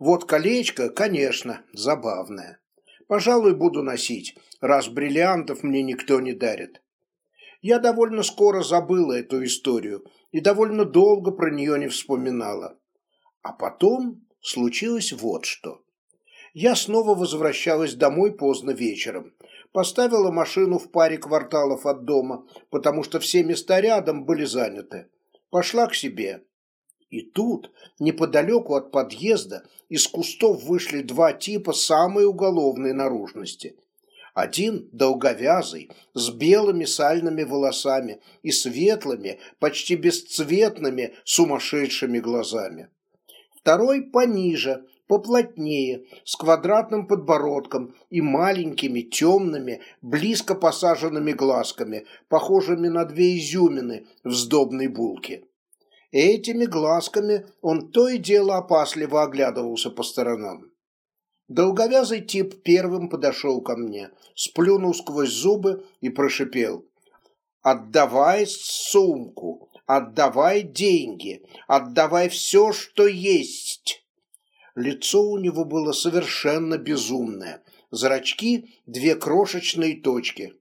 Вот колечко, конечно, забавное. Пожалуй, буду носить, раз бриллиантов мне никто не дарит. Я довольно скоро забыла эту историю и довольно долго про нее не вспоминала. А потом случилось вот что. Я снова возвращалась домой поздно вечером. Поставила машину в паре кварталов от дома, потому что все места рядом были заняты. Пошла к себе. И тут, неподалеку от подъезда, из кустов вышли два типа самой уголовной наружности. Один долговязый, с белыми сальными волосами и светлыми, почти бесцветными, сумасшедшими глазами. Второй пониже, поплотнее, с квадратным подбородком и маленькими, темными, близко посаженными глазками, похожими на две изюмины в сдобной булке. Этими глазками он то и дело опасливо оглядывался по сторонам. Долговязый тип первым подошел ко мне, сплюнул сквозь зубы и прошипел. «Отдавай сумку, отдавай деньги, отдавай все, что есть!» Лицо у него было совершенно безумное. Зрачки – две крошечные точки.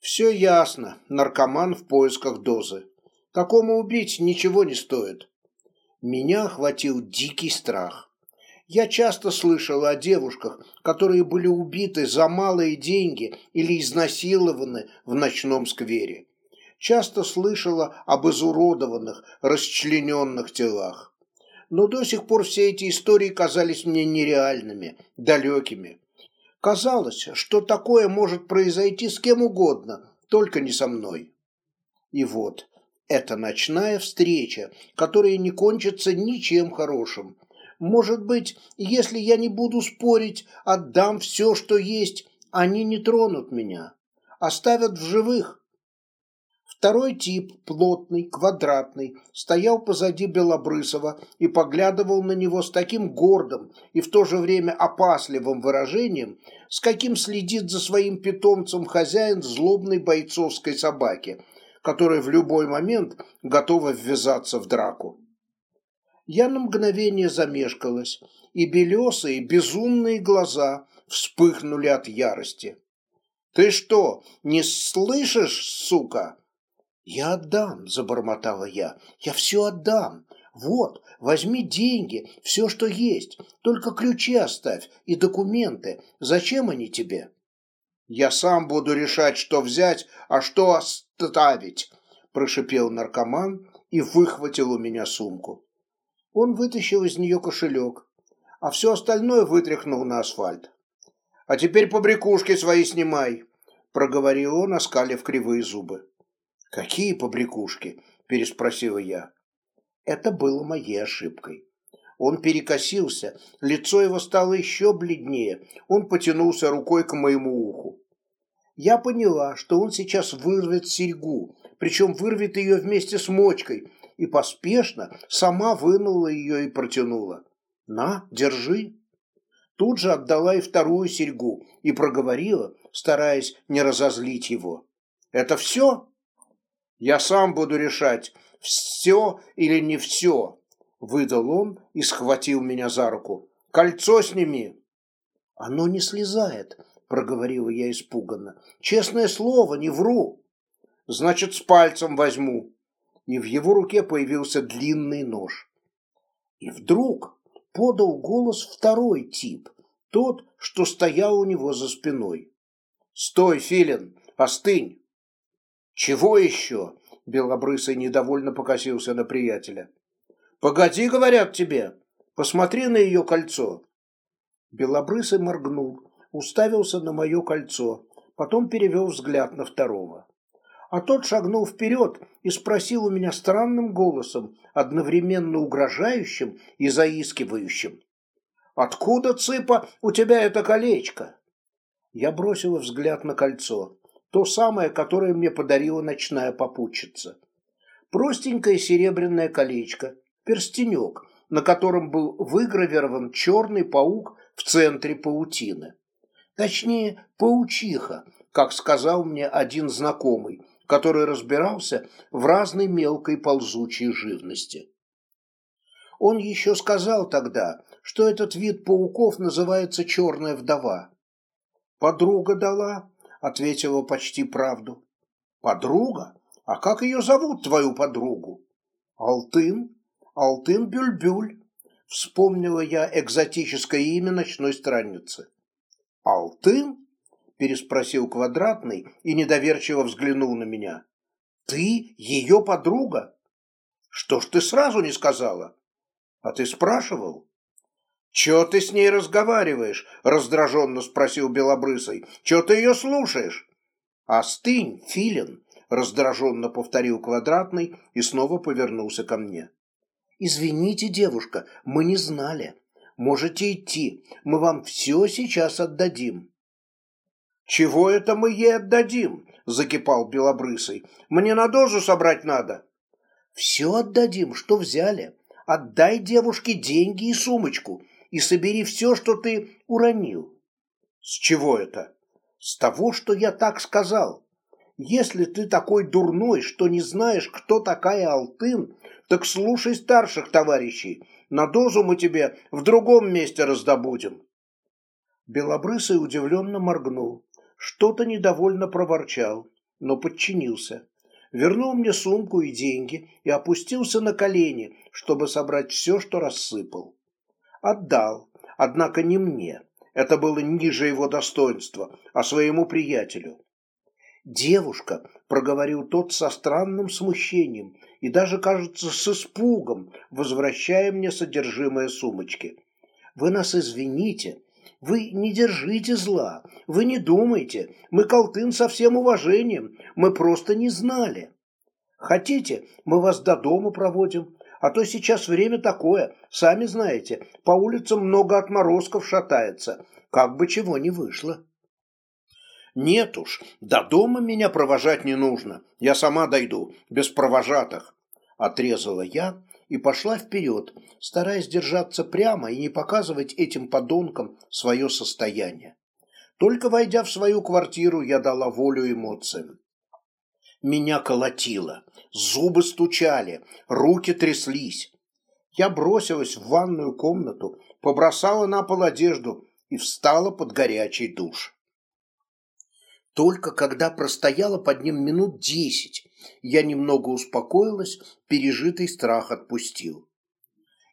Все ясно, наркоман в поисках дозы. Такому убить ничего не стоит. Меня охватил дикий страх. Я часто слышала о девушках, которые были убиты за малые деньги или изнасилованы в ночном сквере. Часто слышала об изуродованных, расчлененных телах. Но до сих пор все эти истории казались мне нереальными, далекими. Казалось, что такое может произойти с кем угодно, только не со мной. И вот, это ночная встреча, которая не кончится ничем хорошим. Может быть, если я не буду спорить, отдам все, что есть, они не тронут меня. Оставят в живых. Второй тип, плотный, квадратный, стоял позади Белобрысова и поглядывал на него с таким гордым и в то же время опасливым выражением, с каким следит за своим питомцем хозяин злобной бойцовской собаки – которая в любой момент готова ввязаться в драку. Я на мгновение замешкалась, и белесые, безумные глаза вспыхнули от ярости. «Ты что, не слышишь, сука?» «Я отдам», — забормотала я, — «я все отдам. Вот, возьми деньги, все, что есть, только ключи оставь и документы. Зачем они тебе?» Я сам буду решать, что взять, а что оставить, прошипел наркоман и выхватил у меня сумку. Он вытащил из нее кошелек, а все остальное вытряхнул на асфальт. «А теперь побрякушки свои снимай», — проговорил он, оскалив кривые зубы. «Какие побрякушки?» — переспросила я. Это было моей ошибкой. Он перекосился, лицо его стало еще бледнее, он потянулся рукой к моему уху. Я поняла, что он сейчас вырвет серьгу, причем вырвет ее вместе с мочкой, и поспешно сама вынула ее и протянула. «На, держи!» Тут же отдала и вторую серьгу и проговорила, стараясь не разозлить его. «Это все?» «Я сам буду решать, все или не все!» выдал он и схватил меня за руку. «Кольцо сними!» «Оно не слезает», — проговорила я испуганно. «Честное слово, не вру!» «Значит, с пальцем возьму!» И в его руке появился длинный нож. И вдруг подал голос второй тип, тот, что стоял у него за спиной. «Стой, Филин, остынь!» «Чего еще?» — Белобрысый недовольно покосился на приятеля. «Погоди, — говорят тебе, — посмотри на ее кольцо». Белобрысый моргнул, уставился на мое кольцо, потом перевел взгляд на второго. А тот шагнул вперед и спросил у меня странным голосом, одновременно угрожающим и заискивающим. «Откуда, Цыпа, у тебя это колечко?» Я бросила взгляд на кольцо, то самое, которое мне подарила ночная попутчица. Простенькое серебряное колечко, перстенек, на котором был выгравирован черный паук в центре паутины. Точнее, паучиха, как сказал мне один знакомый, который разбирался в разной мелкой ползучей живности. Он еще сказал тогда, что этот вид пауков называется «черная вдова». «Подруга дала», — ответила почти правду. «Подруга? А как ее зовут, твою подругу?» «Алтын?» Алтын-бюль-бюль», — вспомнила я экзотическое имя ночной странницы. «Алтын?» — переспросил Квадратный и недоверчиво взглянул на меня. «Ты ее подруга? Что ж ты сразу не сказала? А ты спрашивал?» «Чего ты с ней разговариваешь?» — раздраженно спросил Белобрысый. «Чего ты ее слушаешь?» «Остынь, филин!» — раздраженно повторил Квадратный и снова повернулся ко мне. «Извините, девушка, мы не знали. Можете идти, мы вам все сейчас отдадим». «Чего это мы ей отдадим?» – закипал Белобрысый. «Мне на дозу собрать надо». «Все отдадим, что взяли. Отдай девушке деньги и сумочку, и собери все, что ты уронил». «С чего это?» «С того, что я так сказал. Если ты такой дурной, что не знаешь, кто такая Алтын, так слушай старших товарищей. На дозу мы тебе в другом месте раздобудем. Белобрысый удивленно моргнул. Что-то недовольно проворчал, но подчинился. Вернул мне сумку и деньги и опустился на колени, чтобы собрать все, что рассыпал. Отдал, однако не мне. Это было ниже его достоинства, а своему приятелю. «Девушка», — проговорил тот со странным смущением и даже, кажется, с испугом, возвращая мне содержимое сумочки. «Вы нас извините, вы не держите зла, вы не думайте, мы колтын со всем уважением, мы просто не знали. Хотите, мы вас до дома проводим, а то сейчас время такое, сами знаете, по улицам много отморозков шатается, как бы чего не вышло». Нет уж, до дома меня провожать не нужно. Я сама дойду, без провожатых. Отрезала я и пошла вперед, стараясь держаться прямо и не показывать этим подонкам свое состояние. Только войдя в свою квартиру, я дала волю эмоциям. Меня колотило, зубы стучали, руки тряслись. Я бросилась в ванную комнату, побросала на пол одежду и встала под горячий душ. Только когда простояла под ним минут десять, я немного успокоилась, пережитый страх отпустил.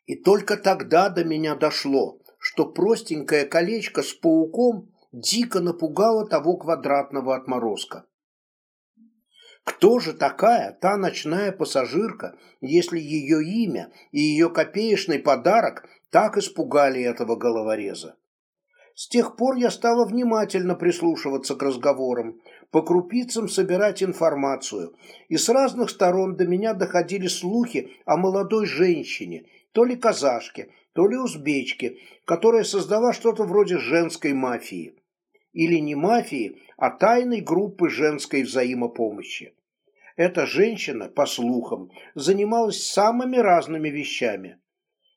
И только тогда до меня дошло, что простенькое колечко с пауком дико напугало того квадратного отморозка. Кто же такая та ночная пассажирка, если ее имя и ее копеечный подарок так испугали этого головореза? С тех пор я стала внимательно прислушиваться к разговорам, по крупицам собирать информацию, и с разных сторон до меня доходили слухи о молодой женщине, то ли казашке, то ли узбечке, которая создала что-то вроде женской мафии. Или не мафии, а тайной группы женской взаимопомощи. Эта женщина, по слухам, занималась самыми разными вещами.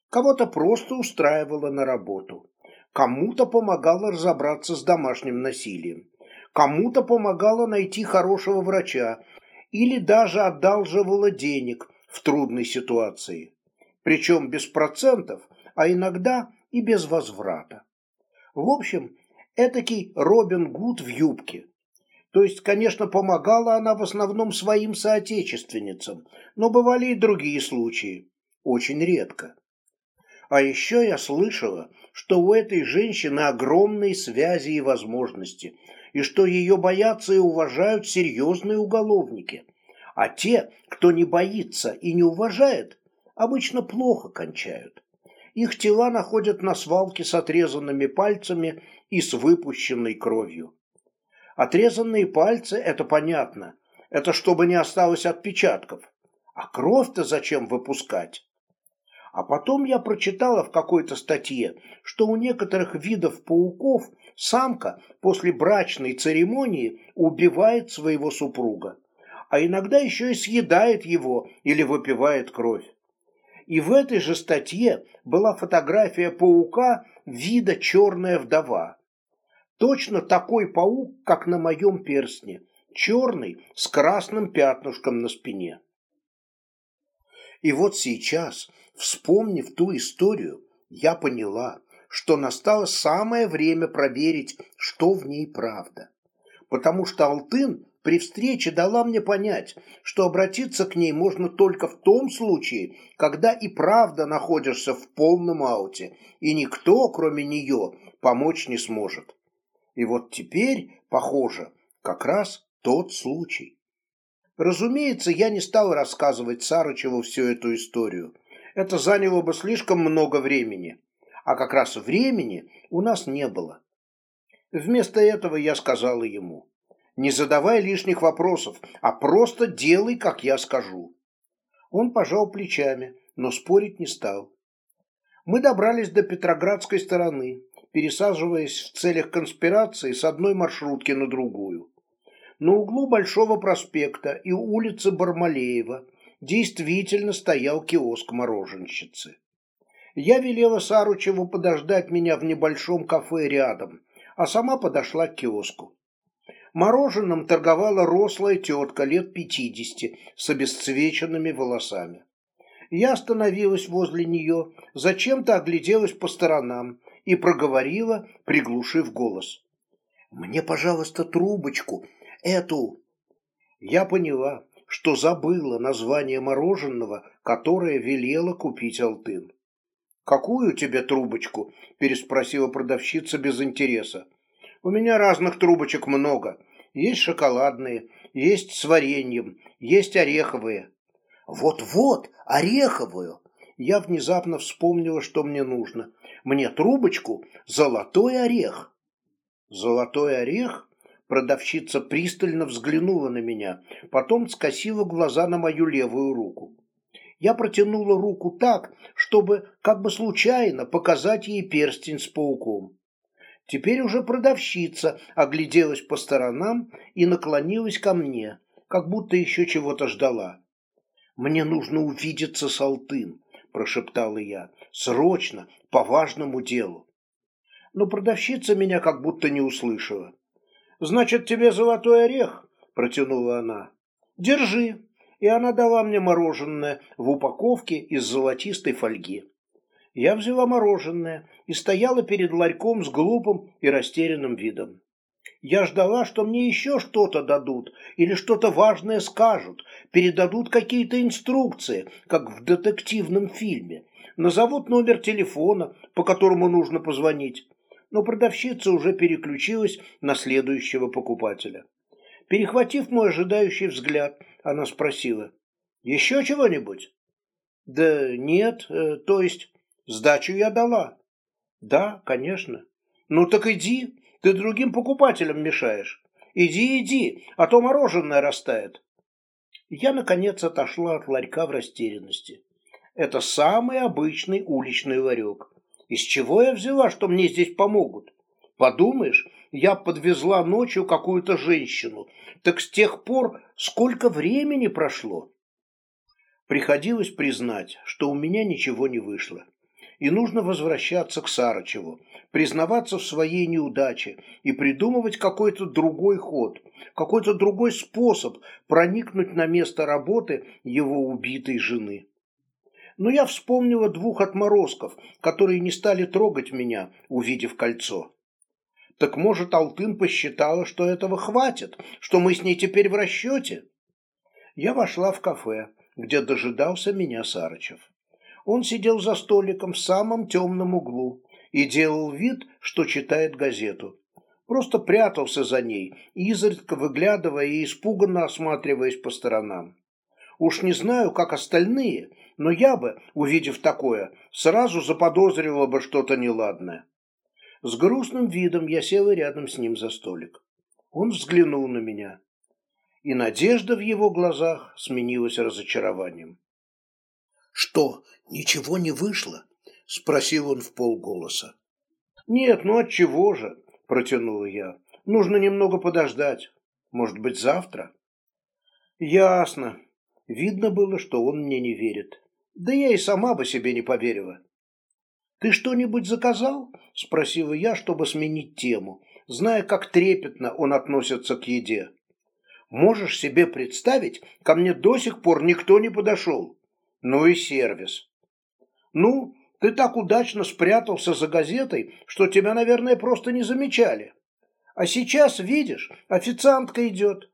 Кого-то просто устраивала на работу. Кому-то помогала разобраться с домашним насилием. Кому-то помогала найти хорошего врача или даже одалживала денег в трудной ситуации. Причем без процентов, а иногда и без возврата. В общем, этакий Робин Гуд в юбке. То есть, конечно, помогала она в основном своим соотечественницам, но бывали и другие случаи. Очень редко. А еще я слышала, что у этой женщины огромные связи и возможности, и что ее боятся и уважают серьезные уголовники. А те, кто не боится и не уважает, обычно плохо кончают. Их тела находят на свалке с отрезанными пальцами и с выпущенной кровью. Отрезанные пальцы – это понятно. Это чтобы не осталось отпечатков. А кровь-то зачем выпускать? А потом я прочитала в какой-то статье, что у некоторых видов пауков самка после брачной церемонии убивает своего супруга, а иногда еще и съедает его или выпивает кровь. И в этой же статье была фотография паука вида «Черная вдова». Точно такой паук, как на моем перстне, черный, с красным пятнышком на спине. И вот сейчас Вспомнив ту историю, я поняла, что настало самое время проверить, что в ней правда. Потому что Алтын при встрече дала мне понять, что обратиться к ней можно только в том случае, когда и правда находишься в полном ауте, и никто, кроме нее, помочь не сможет. И вот теперь, похоже, как раз тот случай. Разумеется, я не стал рассказывать Сарычеву всю эту историю – это заняло бы слишком много времени. А как раз времени у нас не было. Вместо этого я сказала ему, не задавай лишних вопросов, а просто делай, как я скажу. Он пожал плечами, но спорить не стал. Мы добрались до Петроградской стороны, пересаживаясь в целях конспирации с одной маршрутки на другую. На углу Большого проспекта и улицы Бармалеева действительно стоял киоск мороженщицы. Я велела Саручеву подождать меня в небольшом кафе рядом, а сама подошла к киоску. Мороженым торговала рослая тетка лет пятидесяти с обесцвеченными волосами. Я остановилась возле нее, зачем-то огляделась по сторонам и проговорила, приглушив голос. «Мне, пожалуйста, трубочку, эту». Я поняла, что забыла название мороженого, которое велела купить Алтын. «Какую тебе трубочку?» – переспросила продавщица без интереса. «У меня разных трубочек много. Есть шоколадные, есть с вареньем, есть ореховые». «Вот-вот, ореховую!» Я внезапно вспомнила, что мне нужно. «Мне трубочку, золотой орех». «Золотой орех?» Продавщица пристально взглянула на меня, потом скосила глаза на мою левую руку. Я протянула руку так, чтобы, как бы случайно, показать ей перстень с пауком. Теперь уже продавщица огляделась по сторонам и наклонилась ко мне, как будто еще чего-то ждала. «Мне нужно увидеться с Алтын», – прошептала я, – «срочно, по важному делу». Но продавщица меня как будто не услышала. Значит, тебе золотой орех, протянула она. Держи. И она дала мне мороженое в упаковке из золотистой фольги. Я взяла мороженое и стояла перед ларьком с глупым и растерянным видом. Я ждала, что мне еще что-то дадут или что-то важное скажут, передадут какие-то инструкции, как в детективном фильме, назовут номер телефона, по которому нужно позвонить но продавщица уже переключилась на следующего покупателя. Перехватив мой ожидающий взгляд, она спросила, «Еще чего-нибудь?» «Да нет, э, то есть сдачу я дала». «Да, конечно». «Ну так иди, ты другим покупателям мешаешь. Иди, иди, а то мороженое растает». Я, наконец, отошла от ларька в растерянности. Это самый обычный уличный ларек. Из чего я взяла, что мне здесь помогут? Подумаешь, я подвезла ночью какую-то женщину. Так с тех пор сколько времени прошло? Приходилось признать, что у меня ничего не вышло. И нужно возвращаться к Сарычеву, признаваться в своей неудаче и придумывать какой-то другой ход, какой-то другой способ проникнуть на место работы его убитой жены но я вспомнила двух отморозков, которые не стали трогать меня, увидев кольцо. Так может, Алтын посчитала, что этого хватит, что мы с ней теперь в расчете? Я вошла в кафе, где дожидался меня Сарычев. Он сидел за столиком в самом темном углу и делал вид, что читает газету. Просто прятался за ней, изредка выглядывая и испуганно осматриваясь по сторонам. Уж не знаю, как остальные, но я бы, увидев такое, сразу заподозрила бы что-то неладное. С грустным видом я села рядом с ним за столик. Он взглянул на меня, и надежда в его глазах сменилась разочарованием. «Что, ничего не вышло?» — спросил он в полголоса. «Нет, ну от чего же?» — протянула я. «Нужно немного подождать. Может быть, завтра?» «Ясно», Видно было, что он мне не верит. Да я и сама бы себе не поверила. «Ты что-нибудь заказал?» – спросила я, чтобы сменить тему, зная, как трепетно он относится к еде. «Можешь себе представить, ко мне до сих пор никто не подошел. Ну и сервис». «Ну, ты так удачно спрятался за газетой, что тебя, наверное, просто не замечали. А сейчас, видишь, официантка идет».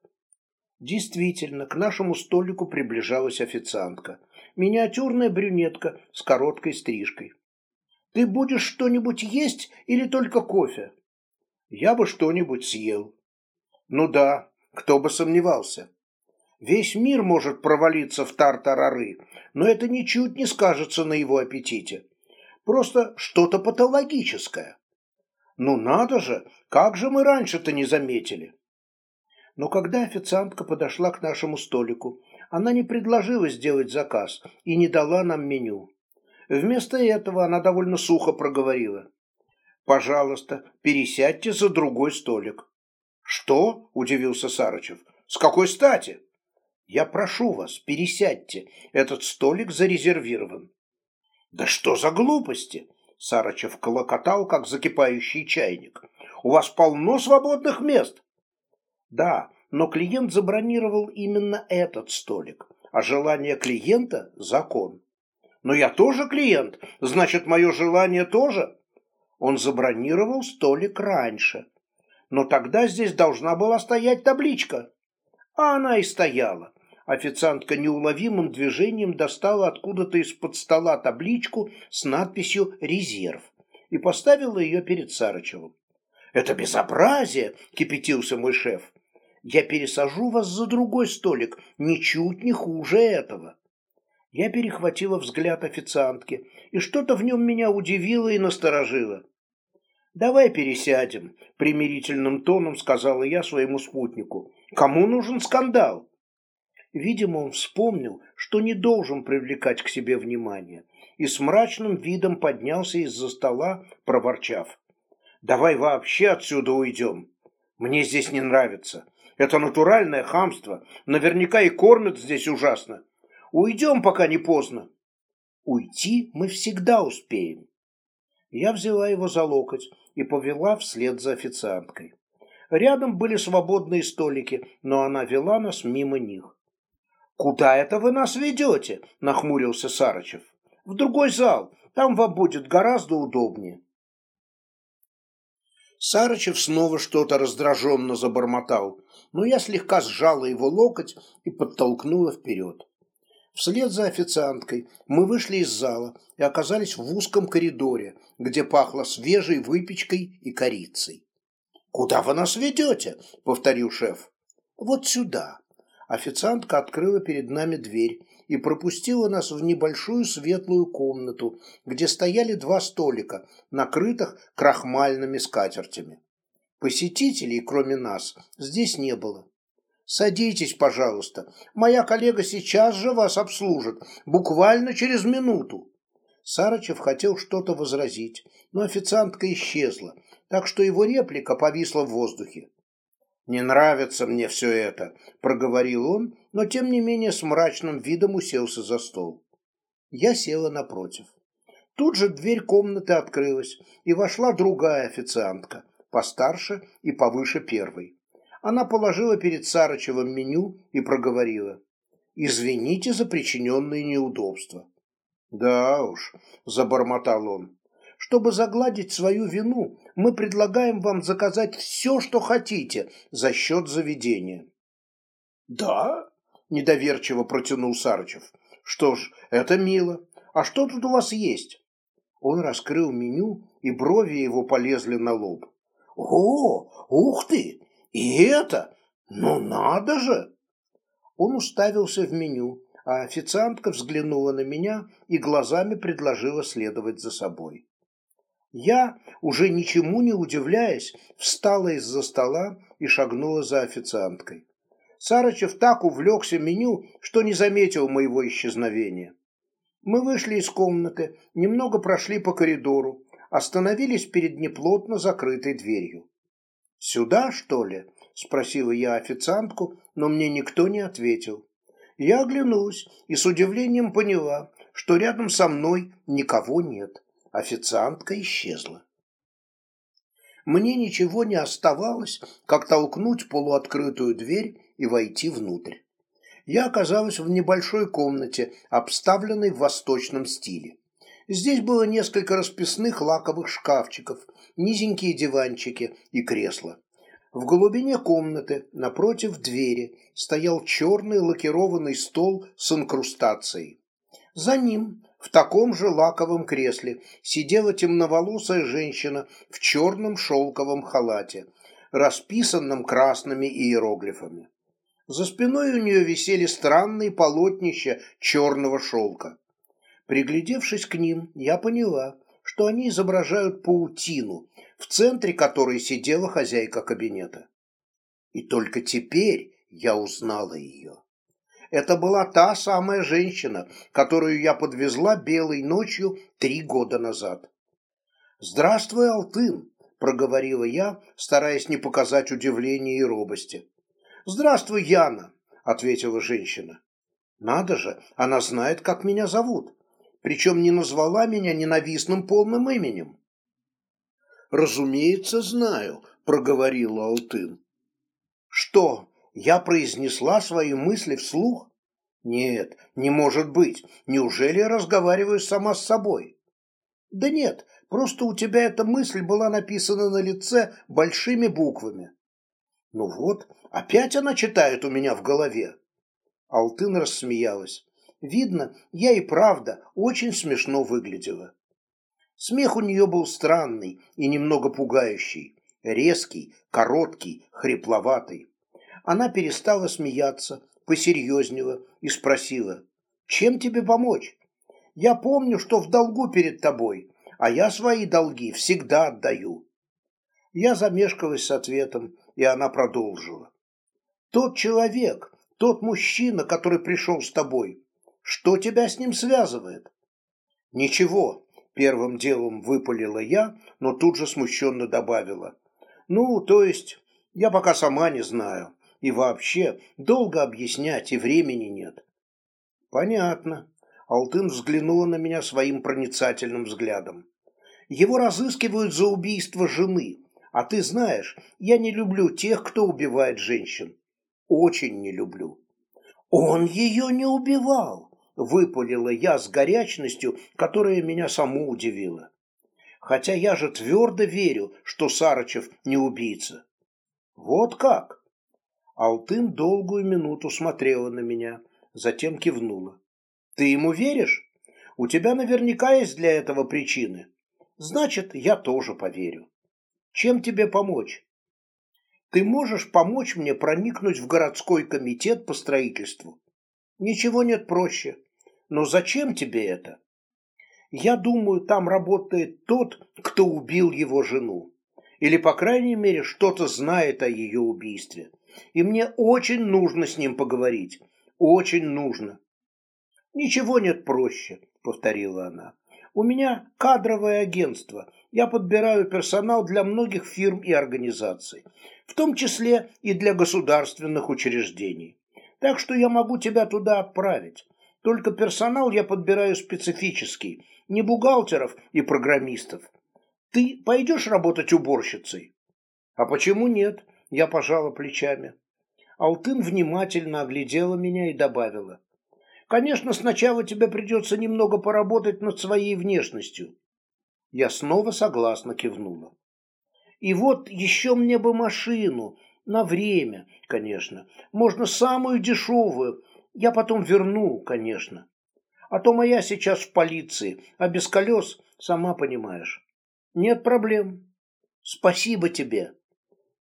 Действительно, к нашему столику приближалась официантка – миниатюрная брюнетка с короткой стрижкой. «Ты будешь что-нибудь есть или только кофе?» «Я бы что-нибудь съел». «Ну да, кто бы сомневался». Весь мир может провалиться в тартарары, но это ничуть не скажется на его аппетите. Просто что-то патологическое. Ну надо же, как же мы раньше-то не заметили? Но когда официантка подошла к нашему столику, она не предложила сделать заказ и не дала нам меню. Вместо этого она довольно сухо проговорила. «Пожалуйста, пересядьте за другой столик». «Что?» – удивился Сарычев. «С какой стати?» «Я прошу вас, пересядьте. Этот столик зарезервирован». «Да что за глупости?» – Сарычев колокотал, как закипающий чайник. «У вас полно свободных мест». «Да, но клиент забронировал именно этот столик, а желание клиента – закон. Но я тоже клиент, значит, мое желание тоже. Он забронировал столик раньше. Но тогда здесь должна была стоять табличка. А она и стояла. Официантка неуловимым движением достала откуда-то из-под стола табличку с надписью «Резерв» и поставила ее перед Сарычевым. «Это безобразие!» – кипятился мой шеф я пересажу вас за другой столик, ничуть не хуже этого. Я перехватила взгляд официантки, и что-то в нем меня удивило и насторожило. «Давай пересядем», — примирительным тоном сказала я своему спутнику. «Кому нужен скандал?» Видимо, он вспомнил, что не должен привлекать к себе внимание, и с мрачным видом поднялся из-за стола, проворчав. «Давай вообще отсюда уйдем. Мне здесь не нравится. Это натуральное хамство. Наверняка и кормят здесь ужасно. Уйдем, пока не поздно. Уйти мы всегда успеем. Я взяла его за локоть и повела вслед за официанткой. Рядом были свободные столики, но она вела нас мимо них. «Куда это вы нас ведете?» – нахмурился Сарычев. «В другой зал. Там вам будет гораздо удобнее». Сарычев снова что-то раздраженно забормотал, но я слегка сжала его локоть и подтолкнула вперед. Вслед за официанткой мы вышли из зала и оказались в узком коридоре, где пахло свежей выпечкой и корицей. «Куда вы нас ведете?» – повторил шеф. «Вот сюда». Официантка открыла перед нами дверь и пропустила нас в небольшую светлую комнату, где стояли два столика, накрытых крахмальными скатертями. Посетителей, кроме нас, здесь не было. Садитесь, пожалуйста. Моя коллега сейчас же вас обслужит, буквально через минуту. Сарычев хотел что-то возразить, но официантка исчезла, так что его реплика повисла в воздухе. «Не нравится мне все это», — проговорил он, но тем не менее с мрачным видом уселся за стол. Я села напротив. Тут же дверь комнаты открылась, и вошла другая официантка, постарше и повыше первой. Она положила перед Сарычевым меню и проговорила. «Извините за причиненные неудобства». «Да уж», – забормотал он. «Чтобы загладить свою вину, мы предлагаем вам заказать все, что хотите, за счет заведения». «Да?» – недоверчиво протянул Сарычев. «Что ж, это мило. А что тут у вас есть?» Он раскрыл меню, и брови его полезли на лоб. О, ух ты! И это! Ну надо же! Он уставился в меню, а официантка взглянула на меня и глазами предложила следовать за собой. Я, уже ничему не удивляясь, встала из-за стола и шагнула за официанткой. Сарычев так увлекся меню, что не заметил моего исчезновения. Мы вышли из комнаты, немного прошли по коридору, остановились перед неплотно закрытой дверью. «Сюда, что ли?» – спросила я официантку, но мне никто не ответил. Я оглянулась и с удивлением поняла, что рядом со мной никого нет. Официантка исчезла. Мне ничего не оставалось, как толкнуть полуоткрытую дверь и войти внутрь. Я оказалась в небольшой комнате, обставленной в восточном стиле. Здесь было несколько расписных лаковых шкафчиков, низенькие диванчики и кресла. В глубине комнаты, напротив двери, стоял черный лакированный стол с инкрустацией. За ним, в таком же лаковом кресле, сидела темноволосая женщина в черном шелковом халате, расписанном красными иероглифами. За спиной у нее висели странные полотнища черного шелка. Приглядевшись к ним, я поняла, что они изображают паутину, в центре которой сидела хозяйка кабинета. И только теперь я узнала ее. Это была та самая женщина, которую я подвезла белой ночью три года назад. «Здравствуй, Алтын!» – проговорила я, стараясь не показать удивления и робости. «Здравствуй, Яна!» – ответила женщина. «Надо же, она знает, как меня зовут причем не назвала меня ненавистным полным именем. «Разумеется, знаю», — проговорила Алтын. «Что, я произнесла свои мысли вслух? Нет, не может быть. Неужели я разговариваю сама с собой? Да нет, просто у тебя эта мысль была написана на лице большими буквами. Ну вот, опять она читает у меня в голове. Алтын рассмеялась. Видно, я и правда очень смешно выглядела. Смех у нее был странный и немного пугающий, резкий, короткий, хрипловатый. Она перестала смеяться, посерьезнела и спросила, «Чем тебе помочь? Я помню, что в долгу перед тобой, а я свои долги всегда отдаю». Я замешкалась с ответом, и она продолжила. «Тот человек, тот мужчина, который пришел с тобой, что тебя с ним связывает?» «Ничего», – первым делом выпалила я, но тут же смущенно добавила. «Ну, то есть, я пока сама не знаю. И вообще, долго объяснять и времени нет». «Понятно». Алтын взглянула на меня своим проницательным взглядом. «Его разыскивают за убийство жены. А ты знаешь, я не люблю тех, кто убивает женщин. Очень не люблю». «Он ее не убивал!» выпалила я с горячностью, которая меня саму удивила. Хотя я же твердо верю, что Сарычев не убийца. Вот как? Алтын долгую минуту смотрела на меня, затем кивнула. Ты ему веришь? У тебя наверняка есть для этого причины. Значит, я тоже поверю. Чем тебе помочь? Ты можешь помочь мне проникнуть в городской комитет по строительству? Ничего нет проще. Но зачем тебе это? Я думаю, там работает тот, кто убил его жену. Или, по крайней мере, что-то знает о ее убийстве. И мне очень нужно с ним поговорить. Очень нужно. Ничего нет проще, повторила она. У меня кадровое агентство. Я подбираю персонал для многих фирм и организаций, в том числе и для государственных учреждений. Так что я могу тебя туда отправить. Только персонал я подбираю специфический, не бухгалтеров и программистов. Ты пойдешь работать уборщицей? А почему нет? Я пожала плечами. Алтын внимательно оглядела меня и добавила. Конечно, сначала тебе придется немного поработать над своей внешностью. Я снова согласно кивнула. И вот еще мне бы машину, на время, конечно, можно самую дешевую, я потом верну, конечно. А то моя сейчас в полиции, а без колес, сама понимаешь. Нет проблем. Спасибо тебе.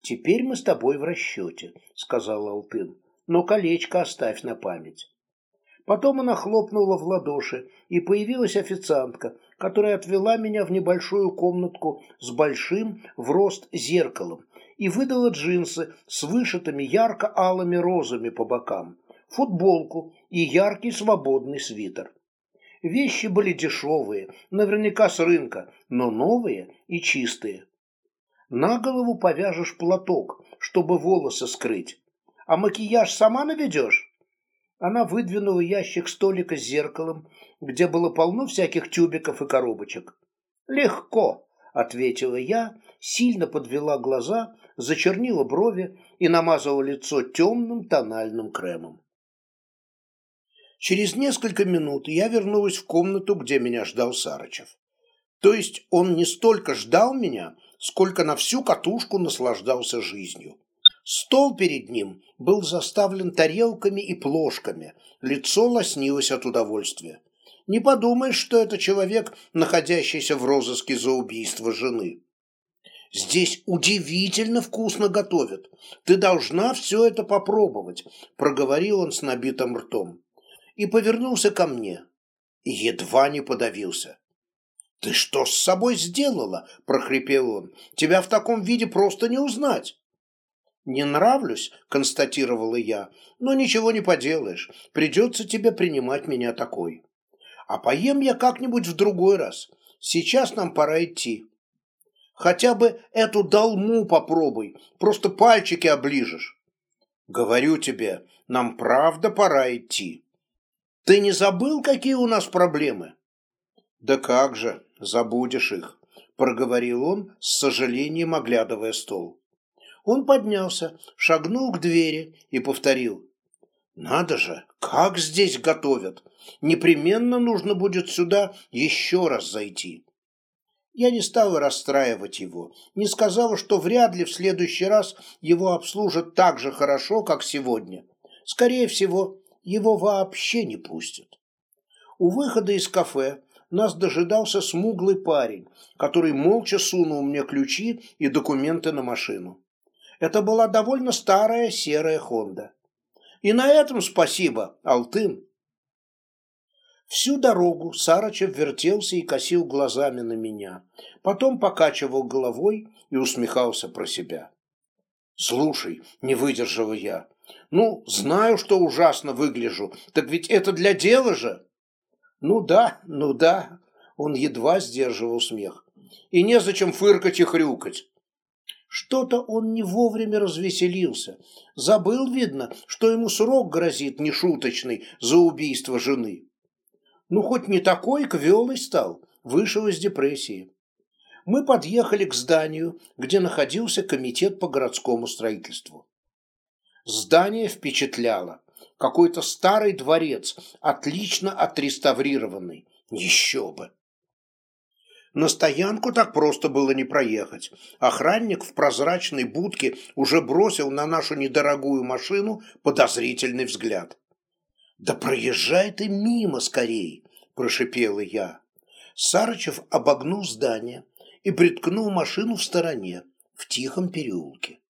Теперь мы с тобой в расчете, сказал Алтын, но колечко оставь на память. Потом она хлопнула в ладоши, и появилась официантка, которая отвела меня в небольшую комнатку с большим в рост зеркалом и выдала джинсы с вышитыми ярко-алыми розами по бокам, футболку и яркий свободный свитер. Вещи были дешевые, наверняка с рынка, но новые и чистые. На голову повяжешь платок, чтобы волосы скрыть. А макияж сама наведешь? Она выдвинула ящик столика с зеркалом, где было полно всяких тюбиков и коробочек. «Легко», — ответила я, сильно подвела глаза, зачернила брови и намазала лицо темным тональным кремом. Через несколько минут я вернулась в комнату, где меня ждал Сарычев. То есть он не столько ждал меня, сколько на всю катушку наслаждался жизнью. Стол перед ним был заставлен тарелками и плошками, лицо лоснилось от удовольствия. Не подумаешь, что это человек, находящийся в розыске за убийство жены. «Здесь удивительно вкусно готовят. Ты должна все это попробовать», – проговорил он с набитым ртом и повернулся ко мне. Едва не подавился. «Ты что с собой сделала?» – прохрипел он. «Тебя в таком виде просто не узнать». «Не нравлюсь», – констатировала я, – «но ничего не поделаешь. Придется тебе принимать меня такой. А поем я как-нибудь в другой раз. Сейчас нам пора идти». «Хотя бы эту долму попробуй, просто пальчики оближешь». «Говорю тебе, нам правда пора идти». Ты не забыл, какие у нас проблемы?» «Да как же, забудешь их», — проговорил он, с сожалением оглядывая стол. Он поднялся, шагнул к двери и повторил. «Надо же, как здесь готовят! Непременно нужно будет сюда еще раз зайти». Я не стала расстраивать его, не сказала, что вряд ли в следующий раз его обслужат так же хорошо, как сегодня. Скорее всего, его вообще не пустят. У выхода из кафе нас дожидался смуглый парень, который молча сунул мне ключи и документы на машину. Это была довольно старая серая Honda. И на этом спасибо, Алтын. Всю дорогу Сарычев вертелся и косил глазами на меня, потом покачивал головой и усмехался про себя. «Слушай, не выдержал я, ну, знаю, что ужасно выгляжу, так ведь это для дела же. Ну да, ну да, он едва сдерживал смех. И незачем фыркать и хрюкать. Что-то он не вовремя развеселился. Забыл, видно, что ему срок грозит нешуточный за убийство жены. Ну, хоть не такой квелый стал, вышел из депрессии. Мы подъехали к зданию, где находился комитет по городскому строительству. Здание впечатляло. Какой-то старый дворец, отлично отреставрированный. Еще бы! На стоянку так просто было не проехать. Охранник в прозрачной будке уже бросил на нашу недорогую машину подозрительный взгляд. «Да проезжай ты мимо скорей!» – прошипела я. Сарычев обогнул здание и приткнул машину в стороне, в тихом переулке.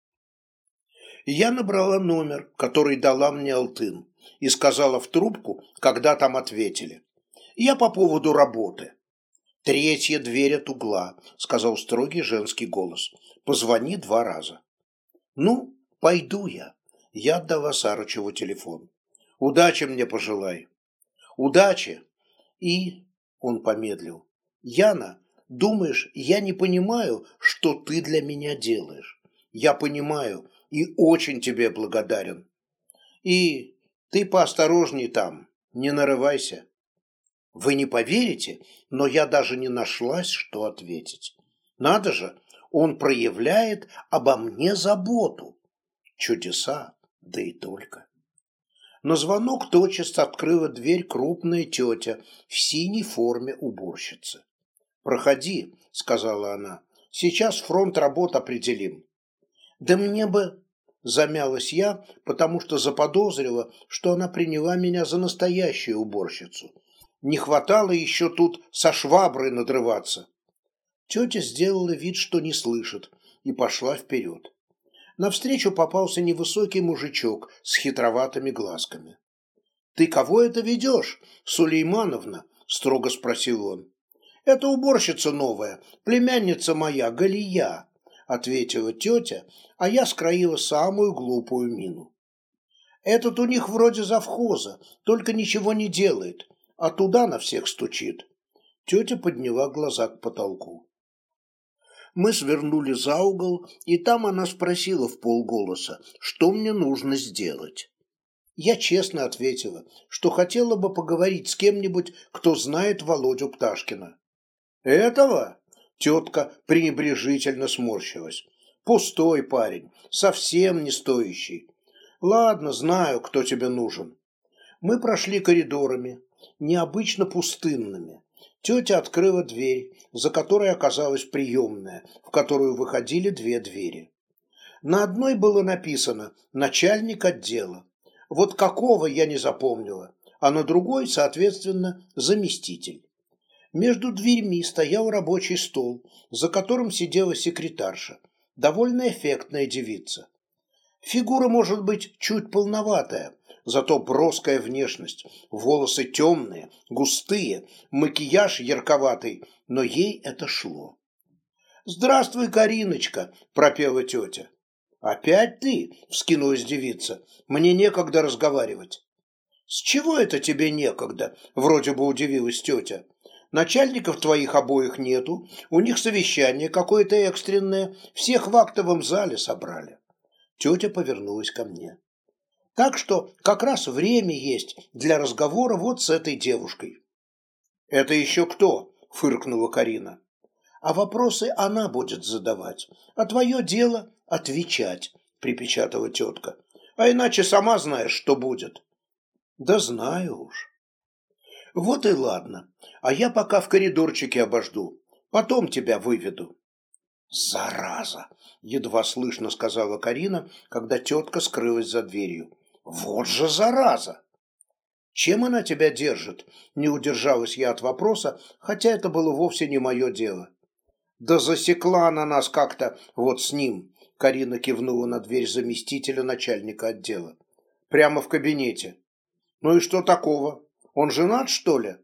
Я набрала номер, который дала мне Алтын, и сказала в трубку, когда там ответили. «Я по поводу работы». «Третья дверь от угла», — сказал строгий женский голос. «Позвони два раза». «Ну, пойду я». Я отдала Сарычеву телефон. «Удачи мне пожелай». «Удачи». И, он помедлил, «Яна, думаешь, я не понимаю, что ты для меня делаешь. Я понимаю, и очень тебе благодарен. И ты поосторожней там, не нарывайся. Вы не поверите, но я даже не нашлась, что ответить. Надо же, он проявляет обо мне заботу. Чудеса, да и только. На звонок тотчас открыла дверь крупная тетя в синей форме уборщицы. «Проходи», — сказала она, — «сейчас фронт работ определим. Да мне бы... Замялась я, потому что заподозрила, что она приняла меня за настоящую уборщицу. Не хватало еще тут со шваброй надрываться. Тетя сделала вид, что не слышит, и пошла вперед. Навстречу попался невысокий мужичок с хитроватыми глазками. «Ты кого это ведешь, Сулеймановна?» – строго спросил он. «Это уборщица новая, племянница моя, Галия. – ответила тетя, а я скроила самую глупую мину. «Этот у них вроде завхоза, только ничего не делает, а туда на всех стучит». Тетя подняла глаза к потолку. Мы свернули за угол, и там она спросила в полголоса, что мне нужно сделать. Я честно ответила, что хотела бы поговорить с кем-нибудь, кто знает Володю Пташкина. «Этого?» Тетка пренебрежительно сморщилась. «Пустой парень, совсем не стоящий. Ладно, знаю, кто тебе нужен». Мы прошли коридорами, необычно пустынными. Тетя открыла дверь, за которой оказалась приемная, в которую выходили две двери. На одной было написано «начальник отдела». Вот какого я не запомнила, а на другой, соответственно, «заместитель». Между дверьми стоял рабочий стол, за которым сидела секретарша, довольно эффектная девица. Фигура может быть чуть полноватая, зато броская внешность, волосы темные, густые, макияж ярковатый, но ей это шло. «Здравствуй, Кариночка!» – пропела тетя. «Опять ты?» – вскинулась девица. «Мне некогда разговаривать». «С чего это тебе некогда?» – вроде бы удивилась тетя. Начальников твоих обоих нету, у них совещание какое-то экстренное, всех в актовом зале собрали. Тетя повернулась ко мне. Так что как раз время есть для разговора вот с этой девушкой. «Это еще кто?» – фыркнула Карина. «А вопросы она будет задавать, а твое дело – отвечать», – припечатала тетка. «А иначе сама знаешь, что будет». «Да знаю уж». Вот и ладно. А я пока в коридорчике обожду. Потом тебя выведу. Зараза! Едва слышно сказала Карина, когда тетка скрылась за дверью. Вот же зараза! Чем она тебя держит? Не удержалась я от вопроса, хотя это было вовсе не мое дело. Да засекла она нас как-то вот с ним. Карина кивнула на дверь заместителя начальника отдела. Прямо в кабинете. Ну и что такого? Он женат, что ли?»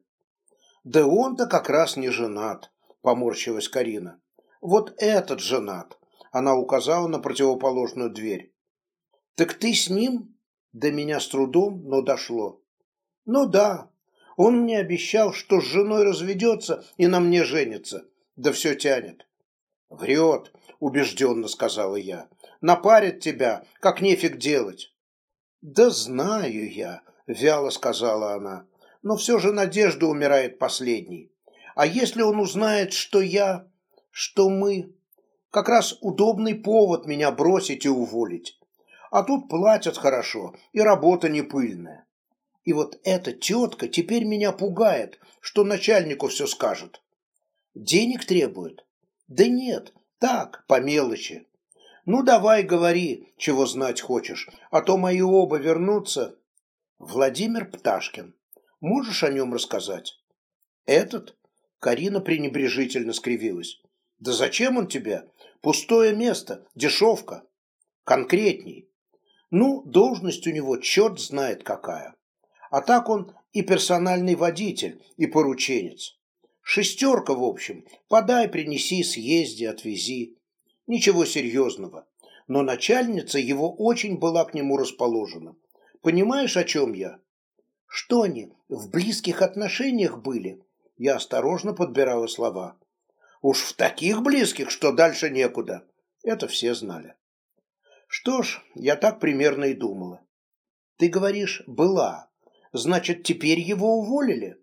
«Да он-то как раз не женат», – поморщилась Карина. «Вот этот женат», – она указала на противоположную дверь. «Так ты с ним?» – до меня с трудом, но дошло. «Ну да, он мне обещал, что с женой разведется и на мне женится. Да все тянет». «Врет», – убежденно сказала я. «Напарит тебя, как нефиг делать». «Да знаю я», – вяло сказала она но все же надежда умирает последней. А если он узнает, что я, что мы... Как раз удобный повод меня бросить и уволить. А тут платят хорошо, и работа не пыльная. И вот эта тетка теперь меня пугает, что начальнику все скажет. Денег требует? Да нет, так, по мелочи. Ну давай говори, чего знать хочешь, а то мои оба вернутся. Владимир Пташкин Можешь о нем рассказать?» «Этот?» Карина пренебрежительно скривилась. «Да зачем он тебе? Пустое место, дешевка. Конкретней. Ну, должность у него черт знает какая. А так он и персональный водитель, и порученец. Шестерка, в общем, подай, принеси, съезди, отвези. Ничего серьезного. Но начальница его очень была к нему расположена. Понимаешь, о чем я?» Что они, в близких отношениях были? Я осторожно подбирала слова. Уж в таких близких, что дальше некуда. Это все знали. Что ж, я так примерно и думала. Ты говоришь «была». Значит, теперь его уволили?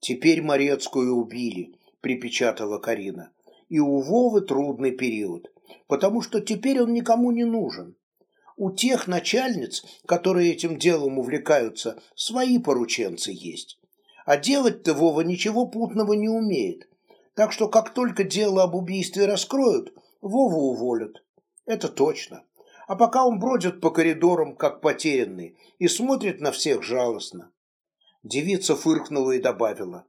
Теперь Морецкую убили, припечатала Карина. И у Вовы трудный период, потому что теперь он никому не нужен. У тех начальниц, которые этим делом увлекаются, свои порученцы есть. А делать-то Вова ничего путного не умеет. Так что как только дело об убийстве раскроют, Вову уволят. Это точно. А пока он бродит по коридорам, как потерянный, и смотрит на всех жалостно. Девица фыркнула и добавила.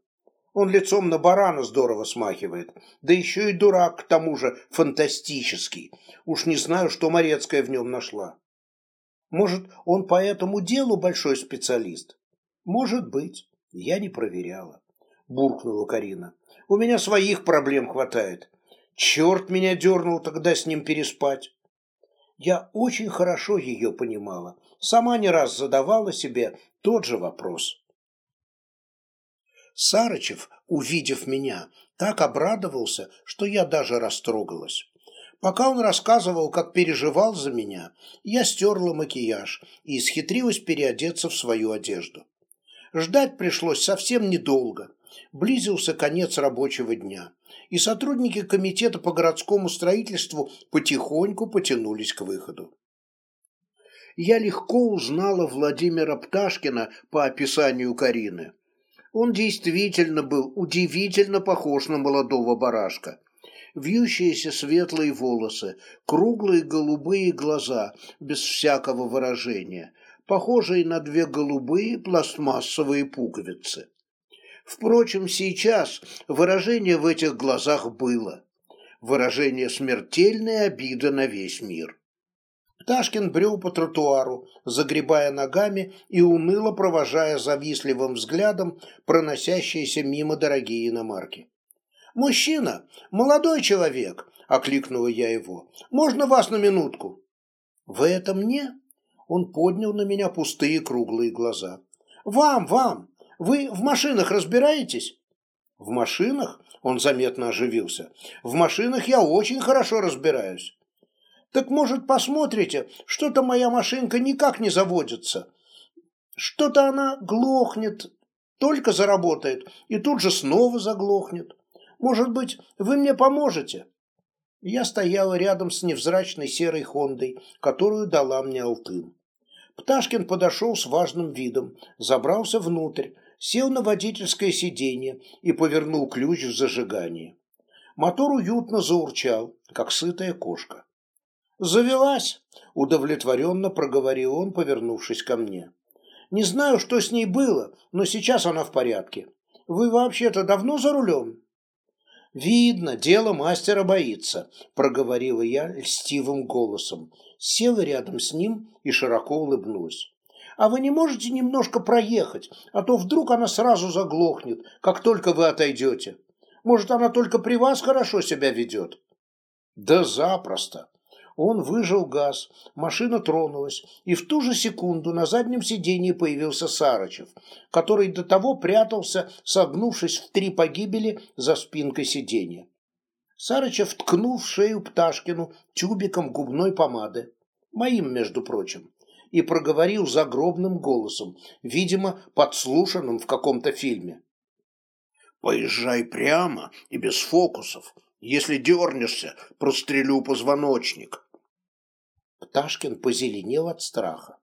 Он лицом на барана здорово смахивает. Да еще и дурак, к тому же, фантастический. Уж не знаю, что Морецкая в нем нашла. Может, он по этому делу большой специалист? Может быть. Я не проверяла. Буркнула Карина. У меня своих проблем хватает. Черт меня дернул тогда с ним переспать. Я очень хорошо ее понимала. Сама не раз задавала себе тот же вопрос. Сарычев, увидев меня, так обрадовался, что я даже растрогалась. Пока он рассказывал, как переживал за меня, я стерла макияж и исхитрилась переодеться в свою одежду. Ждать пришлось совсем недолго. Близился конец рабочего дня, и сотрудники комитета по городскому строительству потихоньку потянулись к выходу. Я легко узнала Владимира Пташкина по описанию Карины. Он действительно был удивительно похож на молодого барашка. Вьющиеся светлые волосы, круглые голубые глаза, без всякого выражения, похожие на две голубые пластмассовые пуговицы. Впрочем, сейчас выражение в этих глазах было. Выражение смертельной обиды на весь мир. Пташкин брел по тротуару, загребая ногами и уныло провожая завистливым взглядом проносящиеся мимо дорогие иномарки. «Мужчина! Молодой человек!» – окликнула я его. «Можно вас на минутку?» В этом мне?» Он поднял на меня пустые круглые глаза. «Вам, вам! Вы в машинах разбираетесь?» «В машинах?» – он заметно оживился. «В машинах я очень хорошо разбираюсь. Так, может, посмотрите, что-то моя машинка никак не заводится. Что-то она глохнет, только заработает, и тут же снова заглохнет. Может быть, вы мне поможете?» Я стояла рядом с невзрачной серой «Хондой», которую дала мне Алтын. Пташкин подошел с важным видом, забрался внутрь, сел на водительское сиденье и повернул ключ в зажигании. Мотор уютно заурчал, как сытая кошка. «Завелась», – удовлетворенно проговорил он, повернувшись ко мне. «Не знаю, что с ней было, но сейчас она в порядке. Вы вообще-то давно за рулем?» «Видно, дело мастера боится», – проговорила я льстивым голосом. Села рядом с ним и широко улыбнулась. «А вы не можете немножко проехать, а то вдруг она сразу заглохнет, как только вы отойдете. Может, она только при вас хорошо себя ведет?» «Да запросто», он выжил газ, машина тронулась, и в ту же секунду на заднем сиденье появился Сарычев, который до того прятался, согнувшись в три погибели за спинкой сиденья. Сарычев ткнул в шею Пташкину тюбиком губной помады, моим, между прочим, и проговорил загробным голосом, видимо, подслушанным в каком-то фильме. «Поезжай прямо и без фокусов. Если дернешься, прострелю позвоночник. Пташкин позеленел от страха.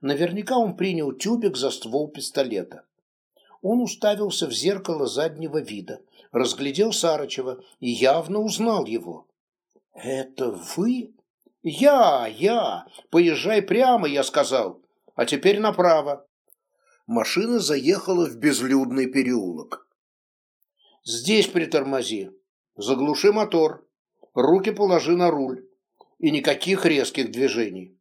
Наверняка он принял тюбик за ствол пистолета. Он уставился в зеркало заднего вида, разглядел Сарычева и явно узнал его. «Это вы?» «Я, я! Поезжай прямо, я сказал. А теперь направо». Машина заехала в безлюдный переулок. «Здесь притормози», Заглуши мотор, руки положи на руль и никаких резких движений.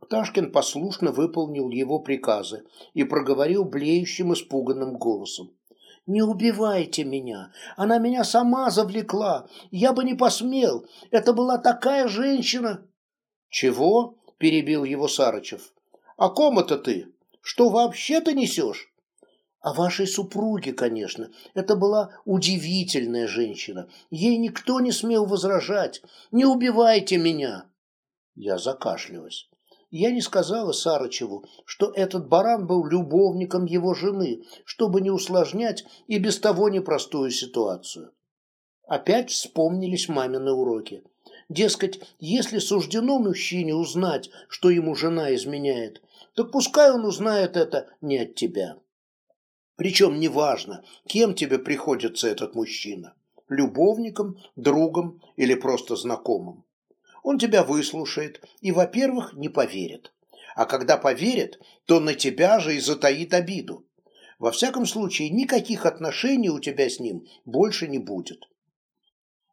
Пташкин послушно выполнил его приказы и проговорил блеющим испуганным голосом. «Не убивайте меня! Она меня сама завлекла! Я бы не посмел! Это была такая женщина!» «Чего?» – перебил его Сарычев. А ком это ты? Что вообще ты несешь?» о вашей супруге, конечно. Это была удивительная женщина. Ей никто не смел возражать. Не убивайте меня!» Я закашлялась. Я не сказала Сарычеву, что этот баран был любовником его жены, чтобы не усложнять и без того непростую ситуацию. Опять вспомнились мамины уроки. Дескать, если суждено мужчине узнать, что ему жена изменяет, то пускай он узнает это не от тебя. Причем неважно, кем тебе приходится этот мужчина – любовником, другом или просто знакомым. Он тебя выслушает и, во-первых, не поверит. А когда поверит, то на тебя же и затаит обиду. Во всяком случае, никаких отношений у тебя с ним больше не будет.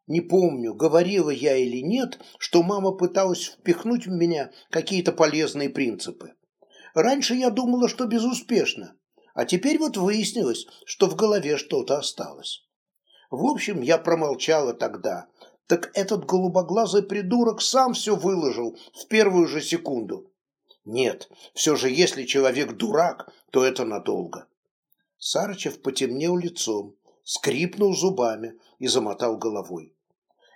Не помню, говорила я или нет, что мама пыталась впихнуть в меня какие-то полезные принципы. Раньше я думала, что безуспешно, а теперь вот выяснилось, что в голове что-то осталось. В общем, я промолчала тогда. Так этот голубоглазый придурок сам все выложил в первую же секунду. Нет, все же если человек дурак, то это надолго. Сарычев потемнел лицом, скрипнул зубами и замотал головой.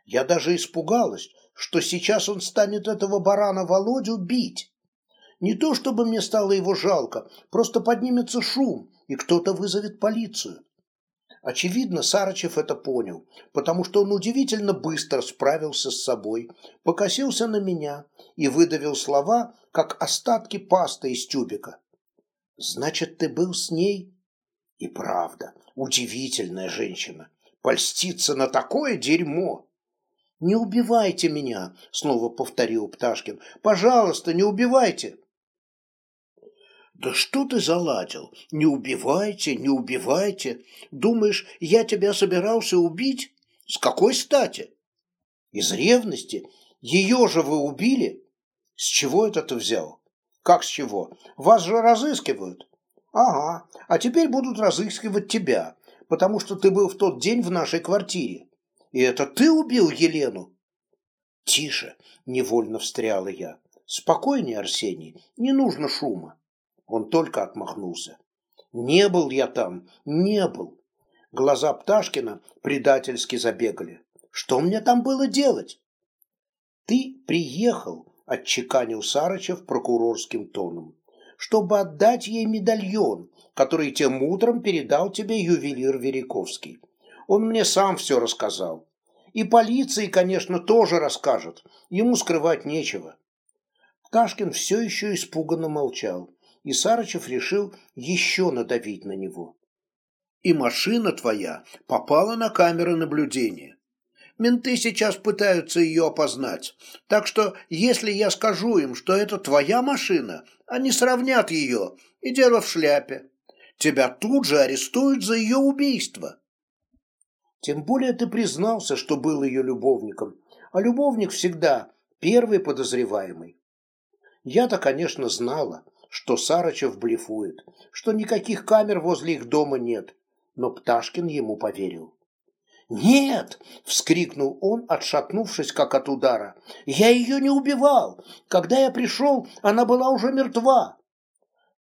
Я даже испугалась, что сейчас он станет этого барана Володю бить. Не то чтобы мне стало его жалко, просто поднимется шум, и кто-то вызовет полицию. Очевидно, Сарычев это понял, потому что он удивительно быстро справился с собой, покосился на меня и выдавил слова, как остатки пасты из тюбика. «Значит, ты был с ней?» И правда, удивительная женщина. Польститься на такое дерьмо! «Не убивайте меня!» — снова повторил Пташкин. «Пожалуйста, не убивайте!» Да что ты заладил? Не убивайте, не убивайте. Думаешь, я тебя собирался убить? С какой стати? Из ревности? Ее же вы убили? С чего это ты взял? Как с чего? Вас же разыскивают. Ага, а теперь будут разыскивать тебя, потому что ты был в тот день в нашей квартире. И это ты убил Елену? Тише, невольно встряла я. Спокойнее, Арсений, не нужно шума. Он только отмахнулся. «Не был я там, не был». Глаза Пташкина предательски забегали. «Что мне там было делать?» «Ты приехал», — отчеканил Сарычев прокурорским тоном, «чтобы отдать ей медальон, который тем утром передал тебе ювелир Вериковский. Он мне сам все рассказал. И полиции, конечно, тоже расскажет. Ему скрывать нечего». Пташкин все еще испуганно молчал и Сарычев решил еще надавить на него. «И машина твоя попала на камеры наблюдения. Менты сейчас пытаются ее опознать, так что если я скажу им, что это твоя машина, они сравнят ее, и дело в шляпе. Тебя тут же арестуют за ее убийство». Тем более ты признался, что был ее любовником, а любовник всегда первый подозреваемый. Я-то, конечно, знала, что Сарычев блефует, что никаких камер возле их дома нет, но Пташкин ему поверил. «Нет!» – вскрикнул он, отшатнувшись, как от удара. «Я ее не убивал! Когда я пришел, она была уже мертва!»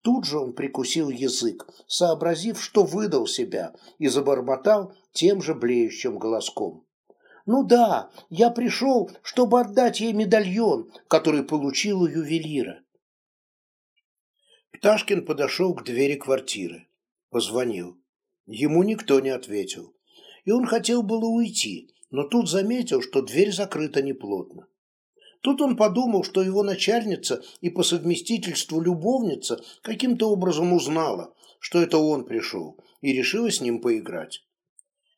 Тут же он прикусил язык, сообразив, что выдал себя, и забормотал тем же блеющим голоском. «Ну да, я пришел, чтобы отдать ей медальон, который получил у ювелира. Пташкин подошел к двери квартиры. Позвонил. Ему никто не ответил. И он хотел было уйти, но тут заметил, что дверь закрыта неплотно. Тут он подумал, что его начальница и по совместительству любовница каким-то образом узнала, что это он пришел, и решила с ним поиграть.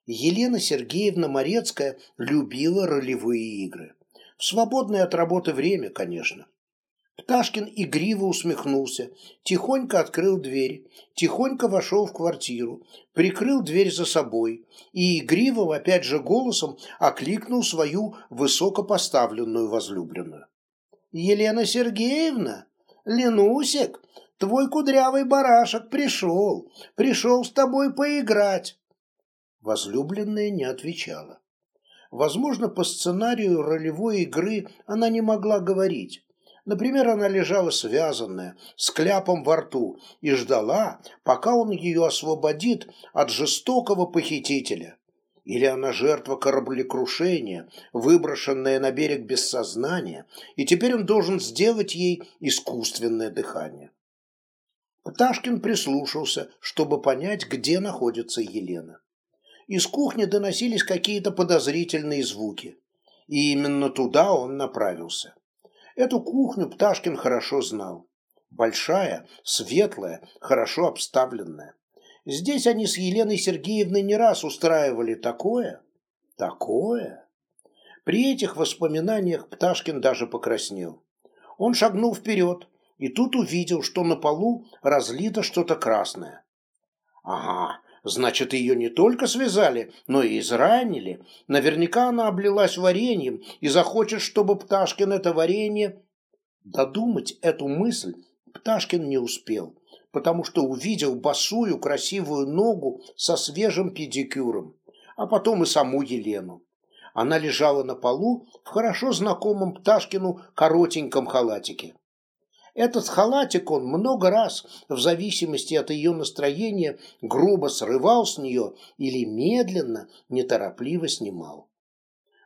Елена Сергеевна Морецкая любила ролевые игры. В свободное от работы время, конечно. Пташкин игриво усмехнулся, тихонько открыл дверь, тихонько вошел в квартиру, прикрыл дверь за собой и игривым, опять же голосом, окликнул свою высокопоставленную возлюбленную. «Елена Сергеевна, Ленусик, твой кудрявый барашек пришел, пришел с тобой поиграть!» Возлюбленная не отвечала. Возможно, по сценарию ролевой игры она не могла говорить, Например, она лежала связанная, с кляпом во рту, и ждала, пока он ее освободит от жестокого похитителя. Или она жертва кораблекрушения, выброшенная на берег без сознания, и теперь он должен сделать ей искусственное дыхание. Пташкин прислушался, чтобы понять, где находится Елена. Из кухни доносились какие-то подозрительные звуки, и именно туда он направился. Эту кухню Пташкин хорошо знал. Большая, светлая, хорошо обставленная. Здесь они с Еленой Сергеевной не раз устраивали такое, такое. При этих воспоминаниях Пташкин даже покраснел. Он шагнул вперед и тут увидел, что на полу разлито что-то красное. Ага, Значит, ее не только связали, но и изранили. Наверняка она облилась вареньем и захочет, чтобы Пташкин это варенье... Додумать эту мысль Пташкин не успел, потому что увидел босую красивую ногу со свежим педикюром, а потом и саму Елену. Она лежала на полу в хорошо знакомом Пташкину коротеньком халатике. Этот халатик он много раз, в зависимости от ее настроения, грубо срывал с нее или медленно, неторопливо снимал.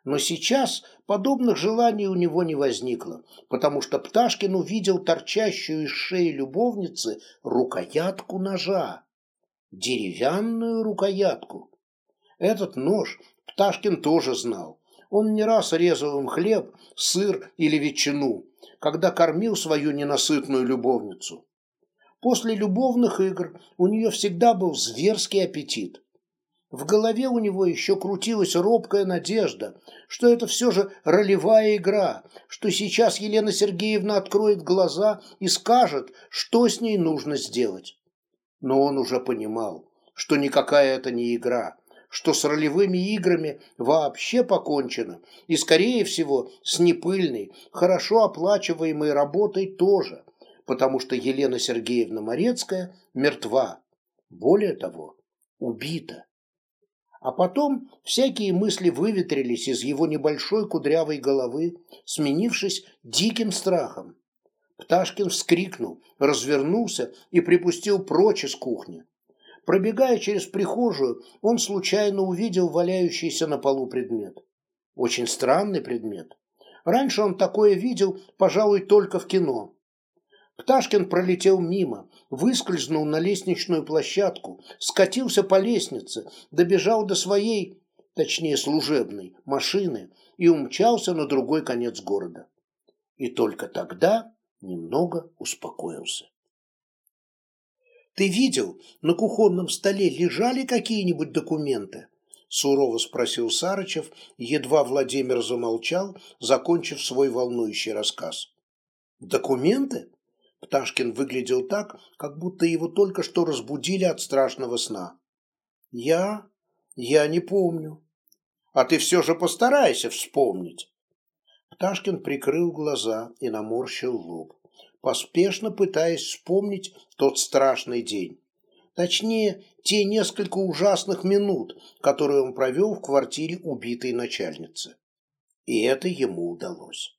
Но сейчас подобных желаний у него не возникло, потому что Пташкин увидел торчащую из шеи любовницы рукоятку ножа. Деревянную рукоятку. Этот нож Пташкин тоже знал. Он не раз резал им хлеб, сыр или ветчину, когда кормил свою ненасытную любовницу. После любовных игр у нее всегда был зверский аппетит. В голове у него еще крутилась робкая надежда, что это все же ролевая игра, что сейчас Елена Сергеевна откроет глаза и скажет, что с ней нужно сделать. Но он уже понимал, что никакая это не игра, что с ролевыми играми вообще покончено, и, скорее всего, с непыльной, хорошо оплачиваемой работой тоже, потому что Елена Сергеевна Морецкая мертва, более того, убита. А потом всякие мысли выветрились из его небольшой кудрявой головы, сменившись диким страхом. Пташкин вскрикнул, развернулся и припустил прочь из кухни. Пробегая через прихожую, он случайно увидел валяющийся на полу предмет. Очень странный предмет. Раньше он такое видел, пожалуй, только в кино. Пташкин пролетел мимо, выскользнул на лестничную площадку, скатился по лестнице, добежал до своей, точнее служебной, машины и умчался на другой конец города. И только тогда немного успокоился. «Ты видел, на кухонном столе лежали какие-нибудь документы?» Сурово спросил Сарычев, едва Владимир замолчал, закончив свой волнующий рассказ. «Документы?» Пташкин выглядел так, как будто его только что разбудили от страшного сна. «Я? Я не помню». «А ты все же постарайся вспомнить». Пташкин прикрыл глаза и наморщил лоб поспешно пытаясь вспомнить тот страшный день. Точнее, те несколько ужасных минут, которые он провел в квартире убитой начальницы. И это ему удалось.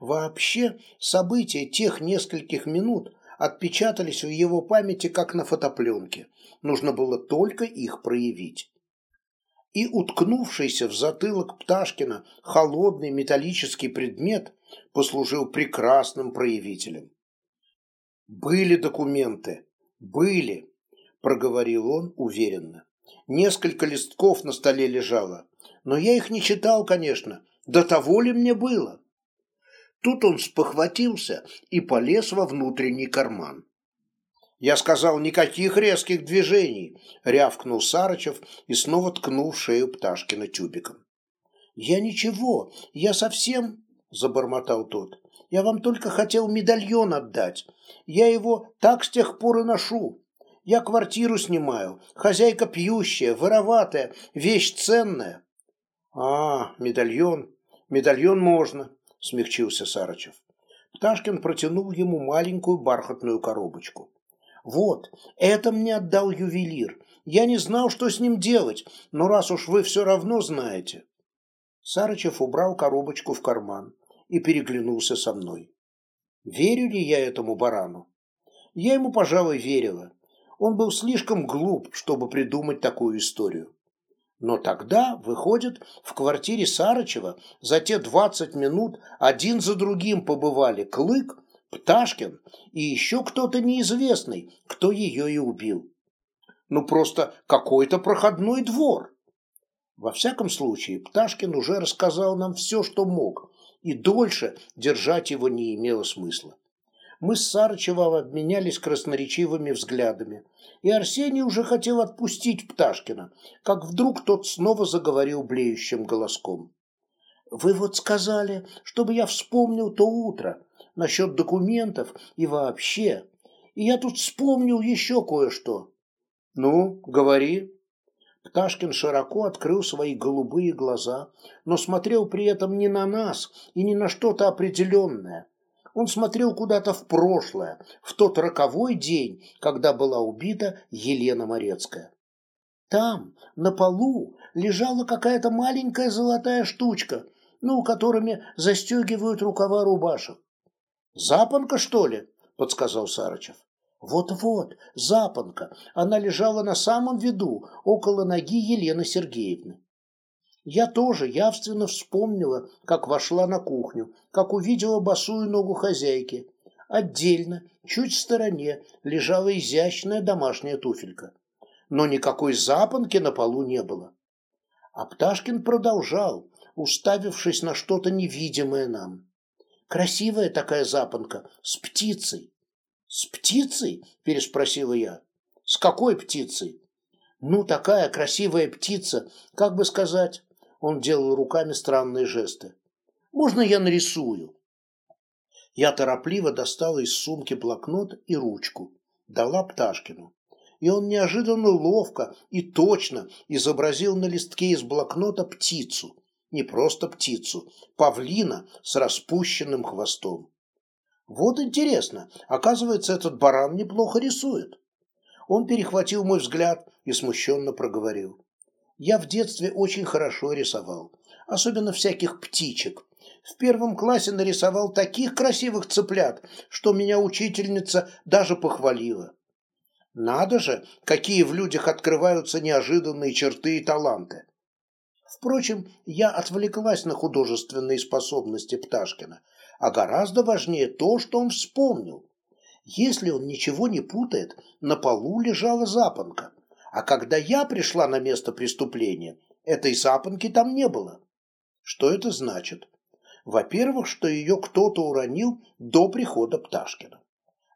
Вообще, события тех нескольких минут отпечатались в его памяти как на фотопленке. Нужно было только их проявить. И уткнувшийся в затылок Пташкина холодный металлический предмет послужил прекрасным проявителем. «Были документы, были», – проговорил он уверенно. «Несколько листков на столе лежало, но я их не читал, конечно. До того ли мне было?» Тут он спохватился и полез во внутренний карман. «Я сказал, никаких резких движений!» – рявкнул Сарычев и снова ткнул в шею Пташкина тюбиком. «Я ничего, я совсем...» – забормотал тот. «Я вам только хотел медальон отдать. Я его так с тех пор и ношу. Я квартиру снимаю, хозяйка пьющая, вороватая, вещь ценная». «А, медальон, медальон можно», – смягчился Сарычев. Пташкин протянул ему маленькую бархатную коробочку. «Вот, это мне отдал ювелир. Я не знал, что с ним делать, но раз уж вы все равно знаете». Сарычев убрал коробочку в карман и переглянулся со мной. Верю ли я этому барану? Я ему, пожалуй, верила. Он был слишком глуп, чтобы придумать такую историю. Но тогда, выходит, в квартире Сарычева за те 20 минут один за другим побывали Клык, Пташкин и еще кто-то неизвестный, кто ее и убил. Ну просто какой-то проходной двор. Во всяком случае, Пташкин уже рассказал нам все, что мог, и дольше держать его не имело смысла. Мы с Сарычевым обменялись красноречивыми взглядами, и Арсений уже хотел отпустить Пташкина, как вдруг тот снова заговорил блеющим голоском. «Вы вот сказали, чтобы я вспомнил то утро насчет документов и вообще, и я тут вспомнил еще кое-что». «Ну, говори», Пташкин широко открыл свои голубые глаза, но смотрел при этом не на нас и не на что-то определенное. Он смотрел куда-то в прошлое, в тот роковой день, когда была убита Елена Морецкая. Там, на полу, лежала какая-то маленькая золотая штучка, ну, которыми застегивают рукава рубашек. «Запонка, что ли?» – подсказал Сарычев. Вот-вот, запонка, она лежала на самом виду, около ноги Елены Сергеевны. Я тоже явственно вспомнила, как вошла на кухню, как увидела босую ногу хозяйки. Отдельно, чуть в стороне, лежала изящная домашняя туфелька. Но никакой запонки на полу не было. А Пташкин продолжал, уставившись на что-то невидимое нам. Красивая такая запонка, с птицей. «С птицей?» – переспросила я. «С какой птицей?» «Ну, такая красивая птица, как бы сказать?» Он делал руками странные жесты. «Можно я нарисую?» Я торопливо достала из сумки блокнот и ручку. Дала Пташкину. И он неожиданно ловко и точно изобразил на листке из блокнота птицу. Не просто птицу, павлина с распущенным хвостом. Вот интересно, оказывается, этот баран неплохо рисует. Он перехватил мой взгляд и смущенно проговорил. Я в детстве очень хорошо рисовал, особенно всяких птичек. В первом классе нарисовал таких красивых цыплят, что меня учительница даже похвалила. Надо же, какие в людях открываются неожиданные черты и таланты. Впрочем, я отвлеклась на художественные способности Пташкина – а гораздо важнее то, что он вспомнил. Если он ничего не путает, на полу лежала запонка. А когда я пришла на место преступления, этой запонки там не было. Что это значит? Во-первых, что ее кто-то уронил до прихода Пташкина.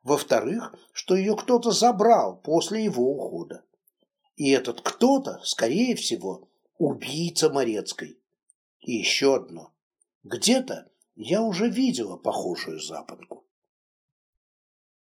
Во-вторых, что ее кто-то забрал после его ухода. И этот кто-то, скорее всего, убийца Морецкой. И еще одно. Где-то я уже видела похожую запонку.